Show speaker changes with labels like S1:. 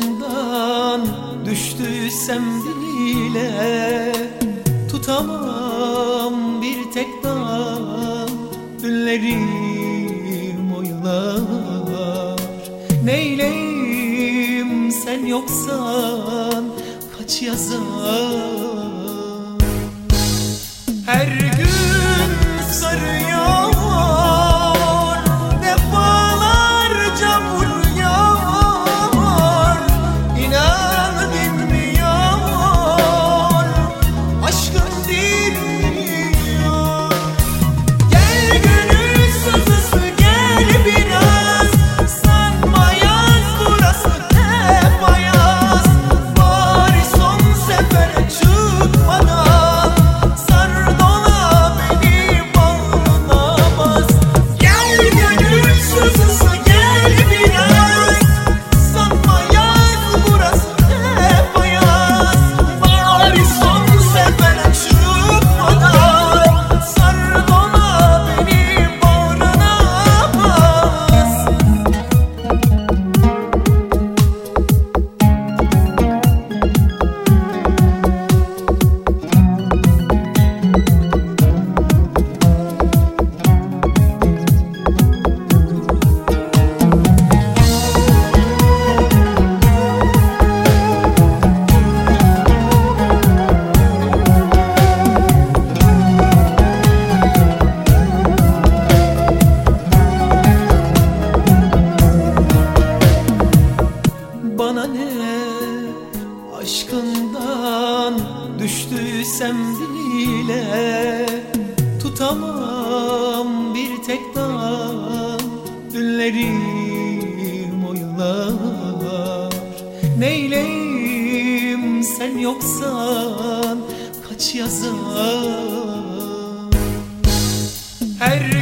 S1: başından düştüysem bile Tutamam bir tek dal Dünlerim oyalar Neyleyim sen yoksan? Kaç yazar? Her düştüysem bile Tutamam bir tek dal Dünlerim oynar Neyleyim sen yoksan? Kaç yazar? Her